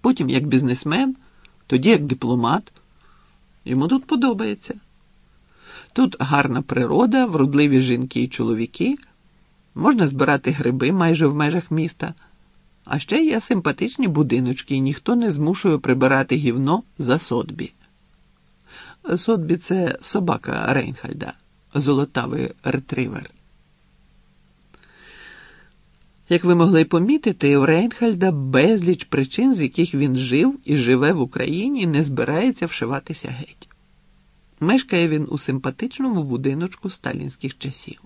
потім як бізнесмен, тоді як дипломат. Йому тут подобається. Тут гарна природа, вродливі жінки і чоловіки, можна збирати гриби майже в межах міста, а ще є симпатичні будиночки, і ніхто не змушує прибирати гівно за сотбі. Сотбі це собака Рейнхальда, золотавий ретривер. Як ви могли помітити, у Рейнхальда безліч причин, з яких він жив і живе в Україні, не збирається вшиватися геть. Мешкає він у симпатичному будиночку сталінських часів.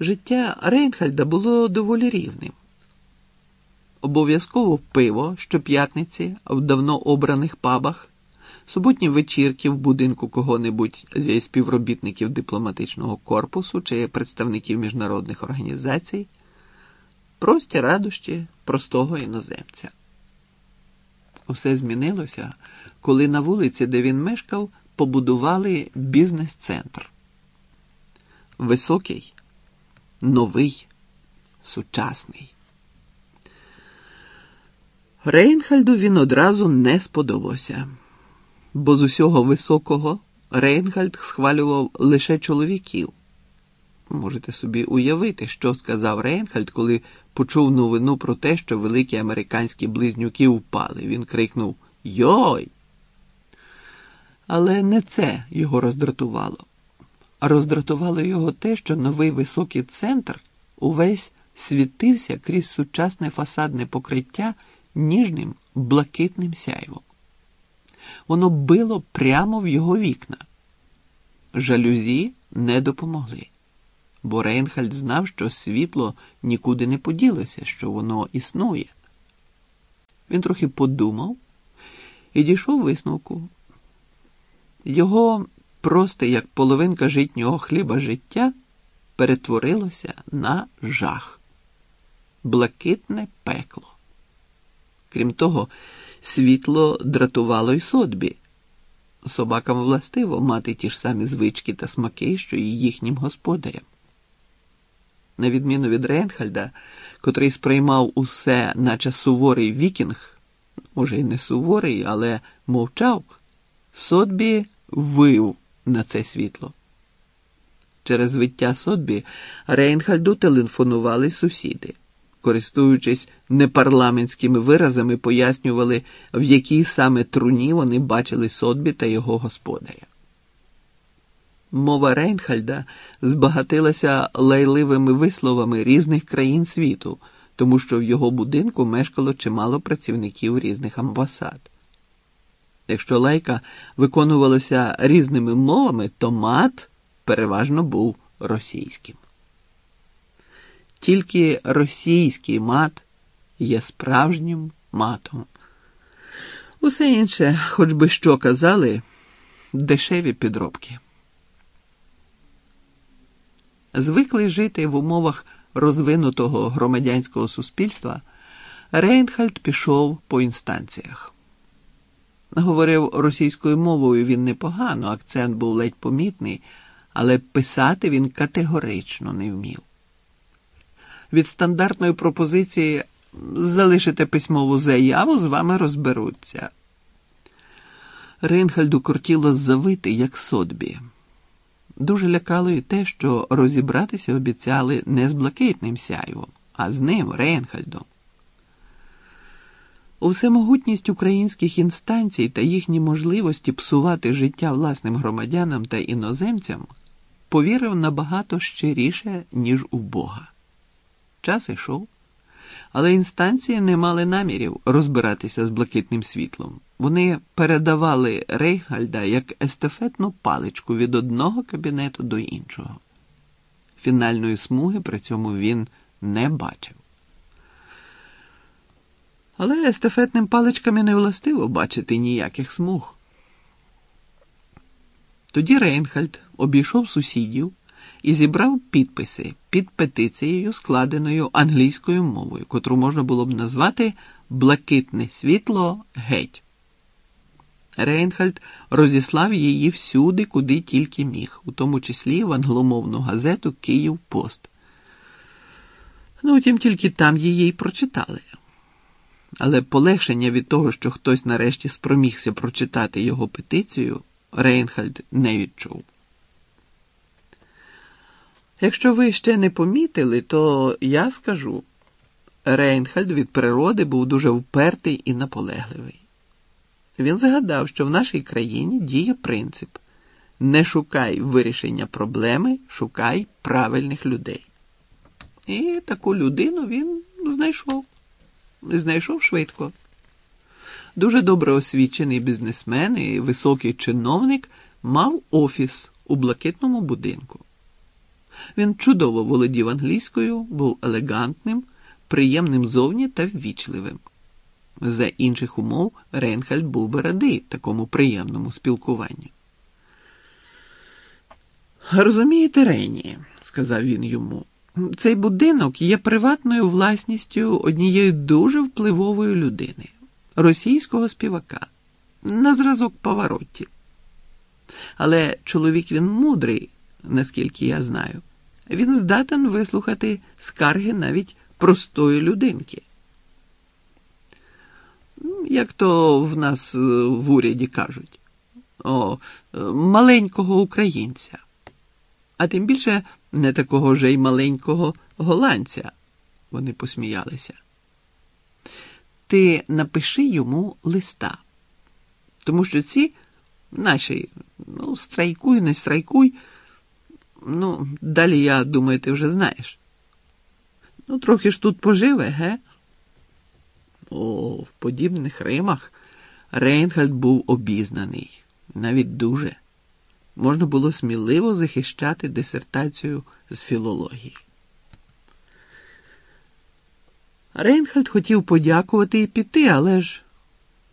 Життя Рейнхальда було доволі рівним. Обов'язково пиво щоп'ятниці в давно обраних пабах, суботні вечірки в будинку кого-небудь зі співробітників дипломатичного корпусу чи представників міжнародних організацій, прості радощі простого іноземця. Усе змінилося, коли на вулиці, де він мешкав, побудували бізнес-центр. Високий, новий, сучасний. Рейнхальду він одразу не сподобався, бо з усього високого Рейнхальд схвалював лише чоловіків. Можете собі уявити, що сказав Рейнхальд, коли почув новину про те, що великі американські близнюки впали. Він крикнув Йой! Але не це його роздратувало. Роздратувало його те, що новий високий центр увесь світився крізь сучасне фасадне покриття ніжним блакитним сяйвом. Воно било прямо в його вікна. Жалюзі не допомогли, бо Рейнхальд знав, що світло нікуди не поділося, що воно існує. Він трохи подумав і дійшов висновку. Його просто як половинка житнього хліба життя перетворилося на жах, блакитне пекло. Крім того, світло дратувало й содбі. Собакам властиво мати ті ж самі звички та смаки, що і їхнім господарям. На відміну від Рейнхальда, котрий сприймав усе, наче суворий вікінг, може, й не суворий, але мовчав, Сотбі вив на це світло. Через виття Сотбі Рейнхальду телефонували сусіди, користуючись непарламентськими виразами, пояснювали, в якій саме труні вони бачили Сотбі та його господаря. Мова Рейнхальда збагатилася лайливими висловами різних країн світу, тому що в його будинку мешкало чимало працівників різних амбасад. Якщо лайка виконувалася різними мовами, то мат переважно був російським. Тільки російський мат є справжнім матом. Усе інше, хоч би що казали, дешеві підробки. Звиклий жити в умовах розвинутого громадянського суспільства, Рейнхальд пішов по інстанціях. Говорив російською мовою він непогано, акцент був ледь помітний, але писати він категорично не вмів. Від стандартної пропозиції залишите письмову заяву, з вами розберуться. Рейнхальду кортіло завити, як сотбі. Дуже лякало і те, що розібратися обіцяли не з блакитним сяйвом, а з ним, Рейнхальдом. У всемогутність українських інстанцій та їхні можливості псувати життя власним громадянам та іноземцям повірив набагато щиріше, ніж у Бога. Час ішов, але інстанції не мали намірів розбиратися з блакитним світлом. Вони передавали Рейхальда як естафетну паличку від одного кабінету до іншого. Фінальної смуги при цьому він не бачив. Але естафетним паличками не властиво бачити ніяких смуг. Тоді Рейнхальд обійшов сусідів і зібрав підписи під петицією, складеною англійською мовою, котру можна було б назвати Блакитне світло геть. Рейнхальд розіслав її всюди, куди тільки міг, у тому числі в англомовну газету Київ Пост. Ну, втім, тільки там її й прочитали. Але полегшення від того, що хтось нарешті спромігся прочитати його петицію, Рейнхальд не відчув. Якщо ви ще не помітили, то я скажу. Рейнхальд від природи був дуже впертий і наполегливий. Він згадав, що в нашій країні діє принцип не шукай вирішення проблеми, шукай правильних людей. І таку людину він знайшов. Знайшов швидко. Дуже добре освічений бізнесмен і високий чиновник мав офіс у блакитному будинку. Він чудово володів англійською, був елегантним, приємним зовні та ввічливим. За інших умов Рейнхальд був би радий такому приємному спілкуванню. Розумієте, Рейні, сказав він йому, цей будинок є приватною власністю однієї дуже впливової людини, російського співака, на зразок Паваротті. Але чоловік він мудрий, наскільки я знаю, він здатен вислухати скарги навіть простої людинки. Як то в нас е, в уряді кажуть, о, е, маленького українця а тим більше не такого вже й маленького голландця. Вони посміялися. Ти напиши йому листа, тому що ці наші, ну, страйкуй, не страйкуй. Ну, далі, я думаю, ти вже знаєш. Ну, трохи ж тут поживе, ге? О, в подібних римах Рейнхальд був обізнаний, навіть дуже можна було сміливо захищати дисертацію з філології. Рейнхальд хотів подякувати і піти, але ж